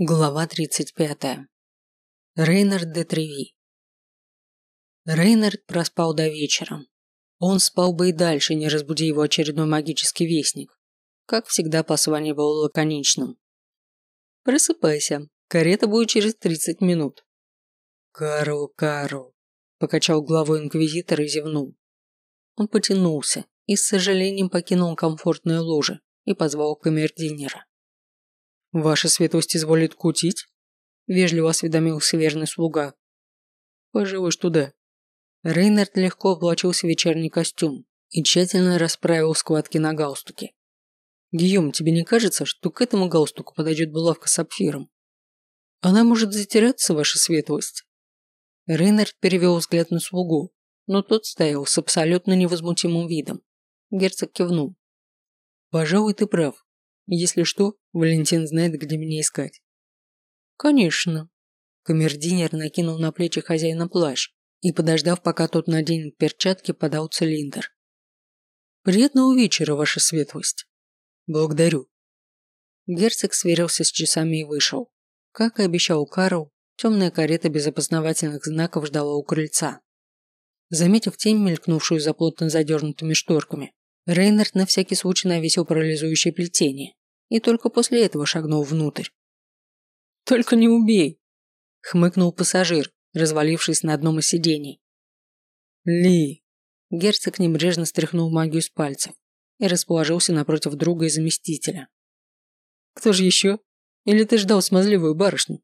Глава 35. Рейнард де Треви. Рейнард проспал до вечера. Он спал бы и дальше, не разбуди его очередной магический вестник. Как всегда, послание было лаконичным. «Просыпайся, карета будет через 30 минут». «Карл, Карл», – покачал головой инквизитор и зевнул. Он потянулся и с сожалением покинул комфортное ложе и позвал камердинера. «Ваша светлость изволит кутить?» – вежливо осведомился верный слуга. «Пожалуй, что да». Рейнард легко облачился в вечерний костюм и тщательно расправил складки на галстуке. «Гийом, тебе не кажется, что к этому галстуку подойдет булавка с сапфиром? Она может затеряться, ваша светлость?» Рейнард перевел взгляд на слугу, но тот стоял с абсолютно невозмутимым видом. Герцог кивнул. «Пожалуй, ты прав. Если что, Валентин знает, где меня искать. Конечно. Камердинер накинул на плечи хозяина плащ и, подождав, пока тот наденет перчатки, подал цилиндр. Приятного вечера, ваша светлость. Благодарю. Герцог сверился с часами и вышел. Как и обещал Карл, темная карета без опознавательных знаков ждала у крыльца. Заметив тень, мелькнувшую за плотно задернутыми шторками, Рейнард на всякий случай навесил парализующее плетение и только после этого шагнул внутрь. «Только не убей!» – хмыкнул пассажир, развалившись на одном из сидений. «Ли!» – герцог небрежно стряхнул магию с пальцев и расположился напротив друга и заместителя. «Кто же еще? Или ты ждал смазливую барышню?»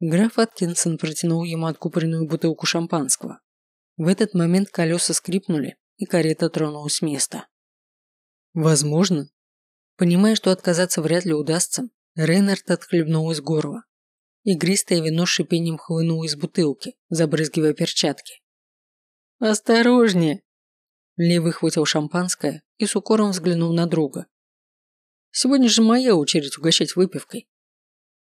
Граф Аткинсон протянул ему откупоренную бутылку шампанского. В этот момент колеса скрипнули, и карета тронулась с места. «Возможно, Понимая, что отказаться вряд ли удастся, Рейнард отхлебнул из горла. Игристое вино с шипением хлынуло из бутылки, забрызгивая перчатки. «Осторожнее!» Ли выхватил шампанское и с укором взглянул на друга. «Сегодня же моя очередь угощать выпивкой.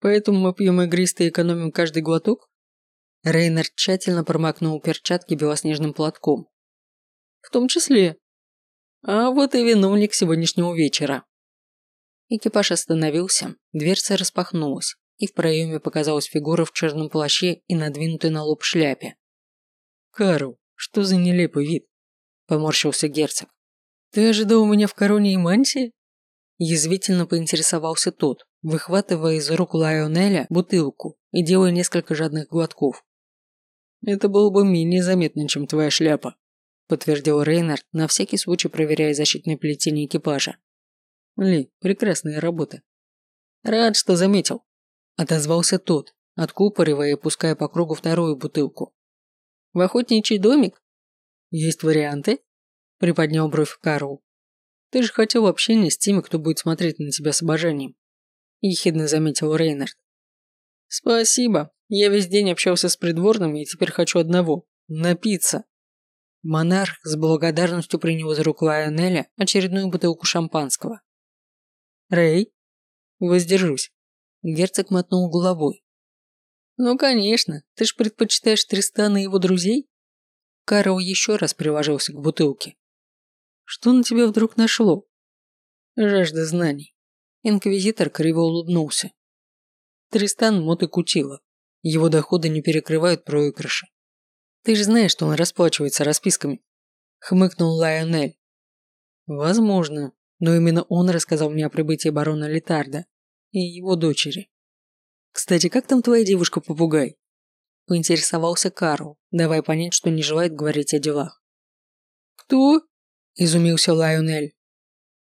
Поэтому мы пьем игристое и экономим каждый глоток?» Рейнард тщательно промокнул перчатки белоснежным платком. «В том числе. А вот и виновник сегодняшнего вечера». Экипаж остановился, дверца распахнулась, и в проеме показалась фигура в черном плаще и надвинутой на лоб шляпе. «Карл, что за нелепый вид?» – поморщился герцог. «Ты ожидал меня в короне и мантии?» Язвительно поинтересовался тот, выхватывая из рук Лайонеля бутылку и делая несколько жадных глотков. «Это было бы менее заметно, чем твоя шляпа», подтвердил Рейнард, на всякий случай проверяя защитное плетение экипажа. Ли, прекрасная работа. Рад, что заметил. Отозвался тот, откупоривая и пуская по кругу вторую бутылку. В охотничий домик? Есть варианты? Приподнял бровь Карл. Ты же хотел общения с теми, кто будет смотреть на тебя с обожанием. Ехидно заметил Рейнард. Спасибо. Я весь день общался с придворными и теперь хочу одного – напиться. Монарх с благодарностью принял из рук Лайонеля очередную бутылку шампанского. Рэй? Воздержусь. Герцог мотнул головой. Ну, конечно, ты ж предпочитаешь Тристана и его друзей? Карл еще раз приложился к бутылке. Что на тебя вдруг нашло? Жажда знаний. Инквизитор криво улыбнулся. Тристан мот и кутила. Его доходы не перекрывают проигрыши. Ты же знаешь, что он расплачивается расписками. Хмыкнул Лайонель. Возможно, но именно он рассказал мне о прибытии барона Литарда и его дочери. «Кстати, как там твоя девушка-попугай?» Поинтересовался Карл, давая понять, что не желает говорить о делах. «Кто?» – изумился Лайонель.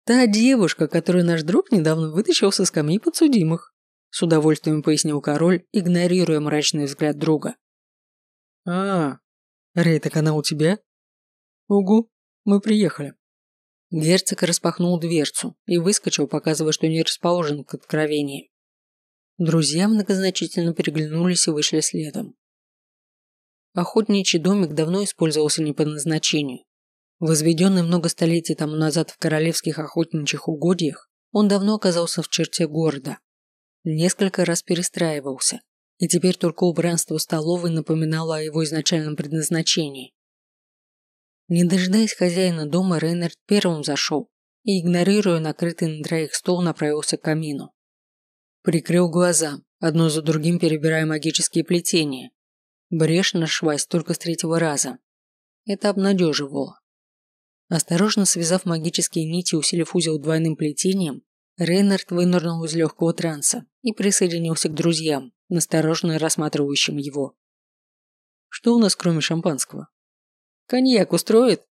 «Та девушка, которую наш друг недавно вытащил со скамьи подсудимых», – с удовольствием пояснил король, игнорируя мрачный взгляд друга. «А, Рей, так она у тебя?» «Угу, мы приехали». Герцог распахнул дверцу и выскочил, показывая, что не расположен к откровениям. Друзья многозначительно переглянулись и вышли следом. Охотничий домик давно использовался не по назначению. Возведенный много столетий тому назад в королевских охотничьих угодьях, он давно оказался в черте города. Несколько раз перестраивался, и теперь только убранство столовой напоминало о его изначальном предназначении. Не дожидаясь хозяина дома, Рейнард первым зашел и, игнорируя накрытый на троих стол, направился к камину. Прикрыл глаза, одно за другим перебирая магические плетения. Брешь нашлась только с третьего раза. Это обнадеживало. Осторожно связав магические нити, усилив узел двойным плетением, Рейнард вынырнул из легкого транса и присоединился к друзьям, настороженно рассматривающим его. «Что у нас кроме шампанского?» «Коньяк устроит?»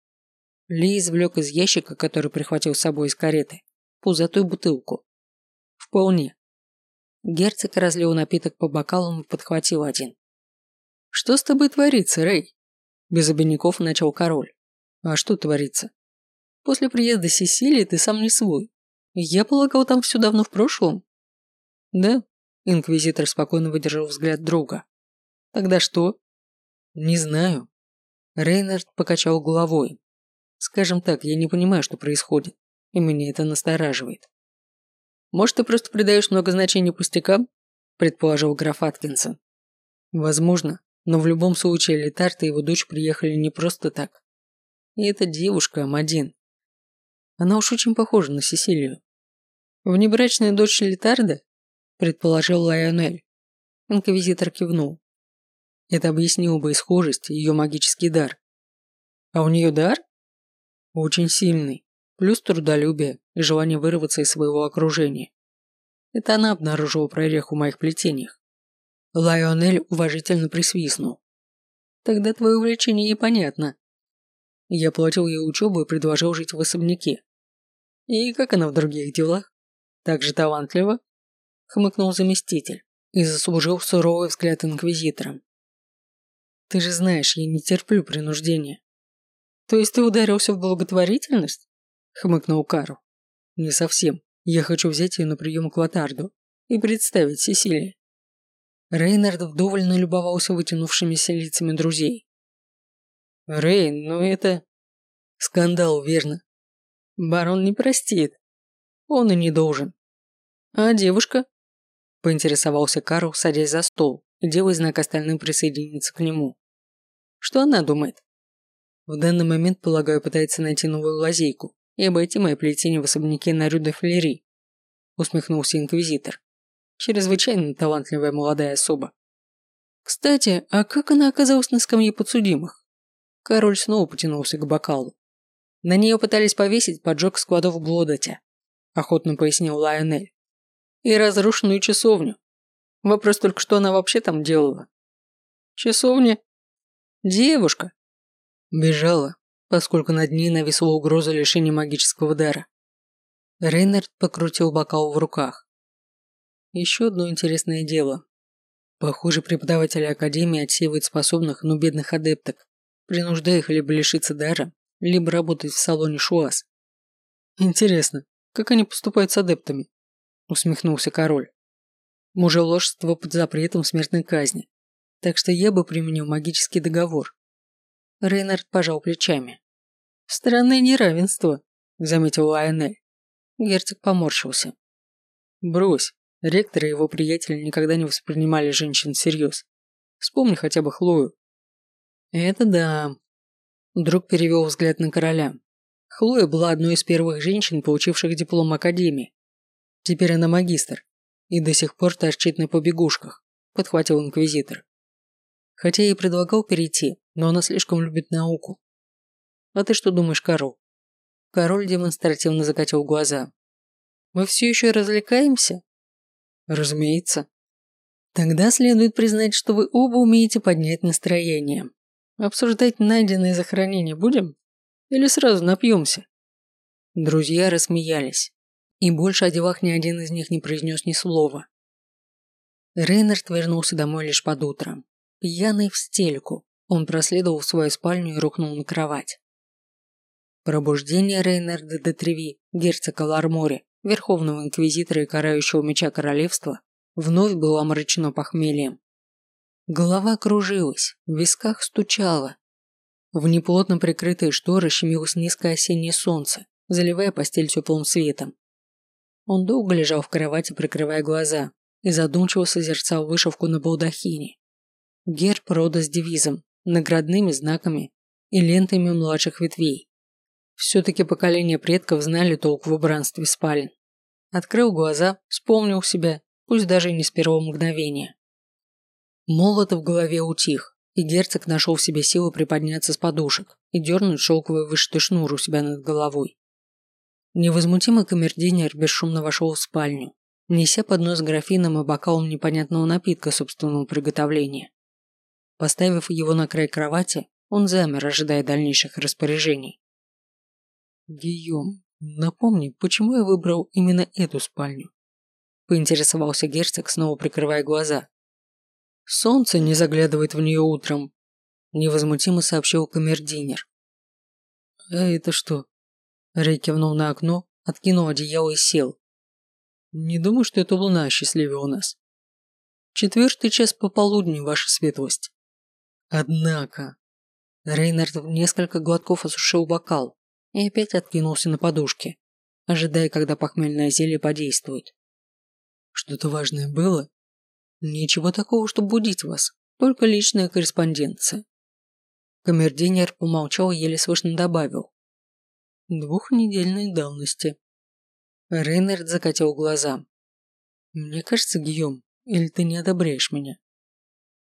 Ли извлек из ящика, который прихватил с собой из кареты, пузатую бутылку. «Вполне». Герцог разлил напиток по бокалам и подхватил один. «Что с тобой творится, Рэй?» Без обиняков начал король. «А что творится?» «После приезда Сесилии ты сам не свой. Я полагал, там все давно в прошлом». «Да?» Инквизитор спокойно выдержал взгляд друга. «Тогда что?» «Не знаю». Рейнард покачал головой. «Скажем так, я не понимаю, что происходит, и меня это настораживает». «Может, ты просто придаешь много значения пустякам?» предположил граф Аткинсон. «Возможно, но в любом случае Летард и его дочь приехали не просто так. И эта девушка, Амадин. Она уж очень похожа на Сесилию. Внебрачная дочь Летарда? Предположил Лайонель. Инквизитор кивнул. Это объяснило бы и схожесть, ее магический дар. А у нее дар? Очень сильный. Плюс трудолюбие и желание вырваться из своего окружения. Это она обнаружила прореху в моих плетениях. Лайонель уважительно присвистнул. «Тогда твое увлечение понятно». Я платил ей учебу и предложил жить в особняке. «И как она в других делах? Так же талантлива?» Хмыкнул заместитель и заслужил суровый взгляд инквизитором. «Ты же знаешь, я не терплю принуждения». «То есть ты ударился в благотворительность?» Хмыкнул Карл. «Не совсем. Я хочу взять ее на прием к Лотарду и представить Сесилии. Рейнард вдоволь налюбовался вытянувшимися лицами друзей. «Рейн, ну это...» «Скандал, верно. Барон не простит. Он и не должен. А девушка?» Поинтересовался Карл, садясь за стол делая знак остальным присоединиться к нему. «Что она думает?» «В данный момент, полагаю, пытается найти новую лазейку и обойти мои плетение в особняке на Рю Флери», усмехнулся инквизитор. Чрезвычайно талантливая молодая особа. Кстати, а как она оказалась на скамье подсудимых? Король снова потянулся к бокалу. На нее пытались повесить поджог складов Блодотя, охотно пояснил Лайонель. И разрушенную часовню. Вопрос только, что она вообще там делала? Часовня? Девушка. Бежала, поскольку над ней нависла угроза лишения магического дара. Рейнард покрутил бокал в руках. Еще одно интересное дело. Похоже, преподаватели Академии отсеивают способных, но бедных адепток, принуждая их либо лишиться дара, либо работать в салоне Шуас. Интересно, как они поступают с адептами? Усмехнулся король. Мужеложество под запретом смертной казни. Так что я бы применил магический договор. Рейнард пожал плечами. Странное неравенство, заметил Лайонель. Герцог поморщился. Брось, Ректор и его приятели никогда не воспринимали женщин всерьез. Вспомни хотя бы Хлою. Это да. Друг перевел взгляд на короля. Хлоя была одной из первых женщин, получивших диплом Академии. Теперь она магистр. И до сих пор торчит на побегушках, подхватил инквизитор. Хотя я и предлагал перейти, но она слишком любит науку. А ты что думаешь, Карл? Король демонстративно закатил глаза. Мы все еще развлекаемся? Разумеется. Тогда следует признать, что вы оба умеете поднять настроение. Обсуждать найденные захоронения будем? Или сразу напьемся? Друзья рассмеялись. И больше о делах ни один из них не произнес ни слова. Рейнард вернулся домой лишь под утро. Пьяный в стельку, он проследовал в свою спальню и рухнул на кровать. Пробуждение Рейнарда де Треви, герцога Лармори, верховного инквизитора и карающего меча королевства, вновь было омрачено похмельем. Голова кружилась, в висках стучала. В неплотно прикрытые шторы щемилось низкое осеннее солнце, заливая постель теплым светом. Он долго лежал в кровати, прикрывая глаза, и задумчиво созерцал вышивку на балдахине. Герб рода с девизом, наградными знаками и лентами младших ветвей. Все-таки поколение предков знали толк в убранстве спален. Открыл глаза, вспомнил себя пусть даже и не с первого мгновения. Молот в голове утих, и герцог нашел в себе силы приподняться с подушек и дернуть шелковый вышитый шнур у себя над головой. Невозмутимый камердинер бесшумно вошел в спальню, неся поднос графином и бокалом непонятного напитка собственного приготовления. Поставив его на край кровати, он замер, ожидая дальнейших распоряжений. «Гийом, напомни, почему я выбрал именно эту спальню?» Поинтересовался герцог, снова прикрывая глаза. «Солнце не заглядывает в нее утром», невозмутимо сообщил камердинер. «А это что?» Рэй кивнул на окно, откинул одеяло и сел. «Не думаю, что эта луна у нас. Четвертый час пополудни, ваша светлость». Однако... Рейнард в несколько глотков осушил бокал и опять откинулся на подушке, ожидая, когда похмельное зелье подействует. Что-то важное было? Ничего такого, чтобы будить вас, только личная корреспонденция. Камердинер помолчал и еле слышно добавил. Двухнедельной давности. Рейнард закатил глаза. Мне кажется, Гийом, или ты не одобряешь меня?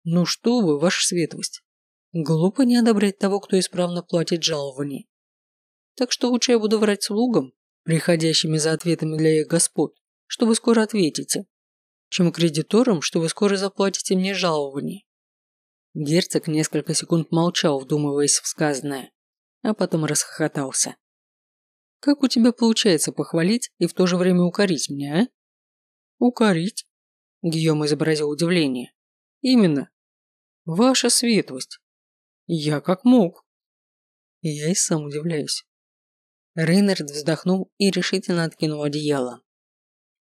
Ну что вы, ваша светлость. Глупо не одобрять того, кто исправно платит жалование. Так что лучше я буду врать слугам, приходящими за ответами для их господ, что вы скоро ответите, чем кредиторам, что вы скоро заплатите мне жалование. Герцог несколько секунд молчал, вдумываясь в сказанное, а потом расхохотался. «Как у тебя получается похвалить и в то же время укорить меня, а?» «Укорить?» Гийом изобразил удивление. «Именно. Ваша светлость. Я как мог. Я и сам удивляюсь. Рейнард вздохнул и решительно откинул одеяло.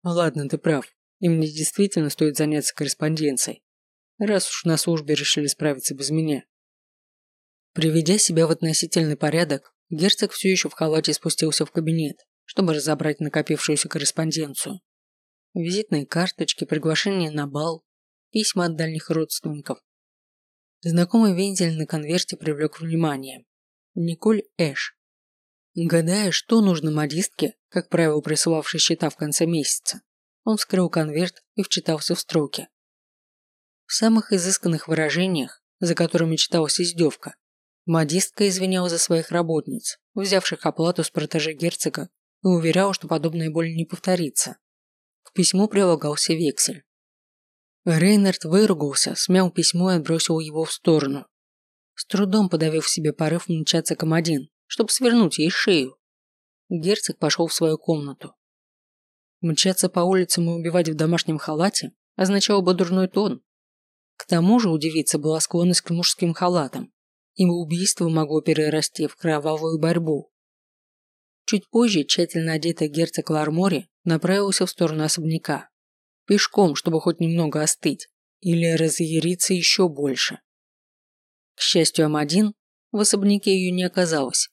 Ладно, ты прав. И мне действительно стоит заняться корреспонденцией. Раз уж на службе решили справиться без меня. Приведя себя в относительный порядок, герцог все еще в халате спустился в кабинет, чтобы разобрать накопившуюся корреспонденцию. Визитные карточки, приглашения на бал, письма от дальних родственников, Знакомый вензель на конверте привлек внимание. Николь Эш. Гадая, что нужно модистке, как правило, присылавшей счета в конце месяца, он вскрыл конверт и вчитался в строки. В самых изысканных выражениях, за которыми читалась издевка, модистка извиняла за своих работниц, взявших оплату с протеже герцога, и уверяла, что подобное более не повторится. К письму прилагался вексель. Рейнард выругался, смял письмо и отбросил его в сторону. С трудом подавив в себе порыв мчаться к Амадин, чтобы свернуть ей шею. Герцог пошел в свою комнату. Мчаться по улицам и убивать в домашнем халате означало бы дурной тон. К тому же у девицы была склонность к мужским халатам, ибо убийство могло перерасти в кровавую борьбу. Чуть позже тщательно одетый герцог Лармори направился в сторону особняка. Пешком, чтобы хоть немного остыть. Или разъяриться еще больше. К счастью, Амадин в особняке ее не оказалось.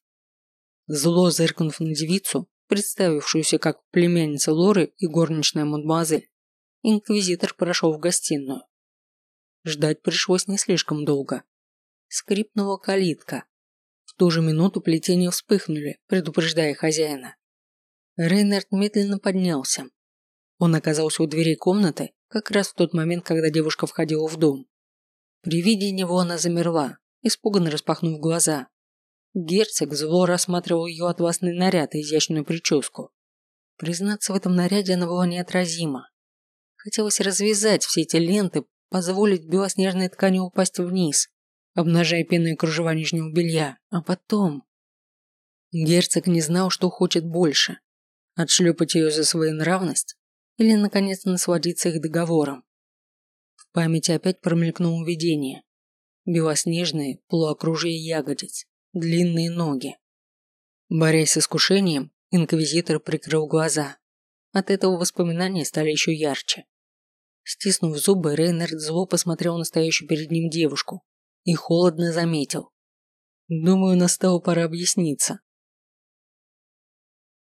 Зло зыркнув на девицу, представившуюся как племянница Лоры и горничная мадемуазель, инквизитор прошел в гостиную. Ждать пришлось не слишком долго. Скрипнула калитка. В ту же минуту плетения вспыхнули, предупреждая хозяина. Рейнард медленно поднялся, он оказался у дверей комнаты как раз в тот момент, когда девушка входила в дом. При виде него она замерла, испуганно распахнув глаза. Герцог зло рассматривал ее атласный наряд и изящную прическу. Признаться, в этом наряде она была неотразима. Хотелось развязать все эти ленты, позволить белоснежной ткани упасть вниз, обнажая пенные кружева нижнего белья, а потом... Герцог не знал, что хочет больше. Отшлепать ее за свою нравность или, наконец, насладиться их договором. В памяти опять промелькнуло видение. Белоснежные полуокружие ягодиц, длинные ноги. Борясь с искушением, инквизитор прикрыл глаза. От этого воспоминания стали еще ярче. Стиснув зубы, Рейнард зло посмотрел на стоящую перед ним девушку и холодно заметил. «Думаю, настала пора объясниться.